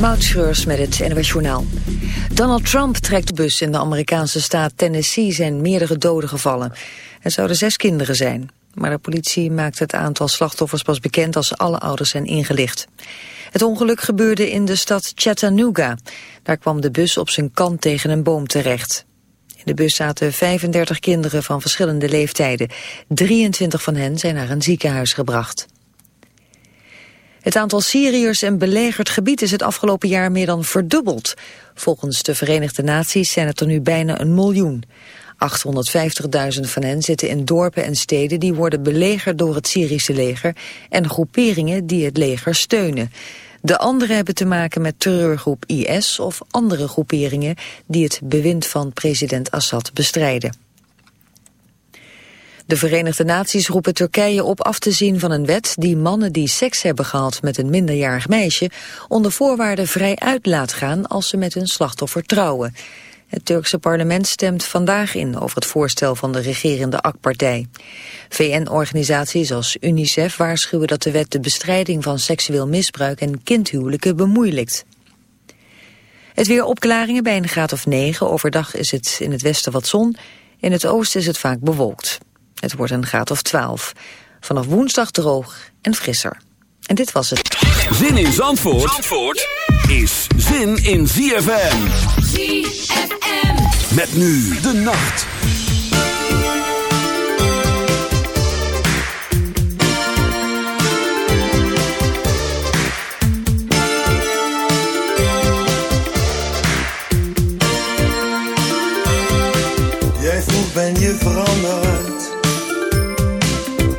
Moutschreurs met het NWS. Donald Trump trekt de bus in de Amerikaanse staat Tennessee zijn meerdere doden gevallen. Er zouden zes kinderen zijn. Maar de politie maakt het aantal slachtoffers pas bekend als alle ouders zijn ingelicht. Het ongeluk gebeurde in de stad Chattanooga. Daar kwam de bus op zijn kant tegen een boom terecht. In de bus zaten 35 kinderen van verschillende leeftijden. 23 van hen zijn naar een ziekenhuis gebracht. Het aantal Syriërs in belegerd gebied is het afgelopen jaar meer dan verdubbeld. Volgens de Verenigde Naties zijn het er nu bijna een miljoen. 850.000 van hen zitten in dorpen en steden die worden belegerd door het Syrische leger en groeperingen die het leger steunen. De anderen hebben te maken met terreurgroep IS of andere groeperingen die het bewind van president Assad bestrijden. De Verenigde Naties roepen Turkije op af te zien van een wet die mannen die seks hebben gehad met een minderjarig meisje onder voorwaarden vrij uit laat gaan als ze met hun slachtoffer trouwen. Het Turkse parlement stemt vandaag in over het voorstel van de regerende AK-partij. VN-organisaties als UNICEF waarschuwen dat de wet de bestrijding van seksueel misbruik en kindhuwelijken bemoeilijkt. Het weer opklaringen bij een graad of 9. Overdag is het in het westen wat zon. In het oosten is het vaak bewolkt. Het wordt een graad of 12. Vanaf woensdag droog en frisser. En dit was het. Zin in Zandvoort, Zandvoort is zin in ZFM. ZFM. Met nu de nacht. Jij vroeg ben je veranderd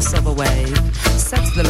pulse of a wave sets the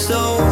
So.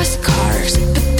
Fast cars,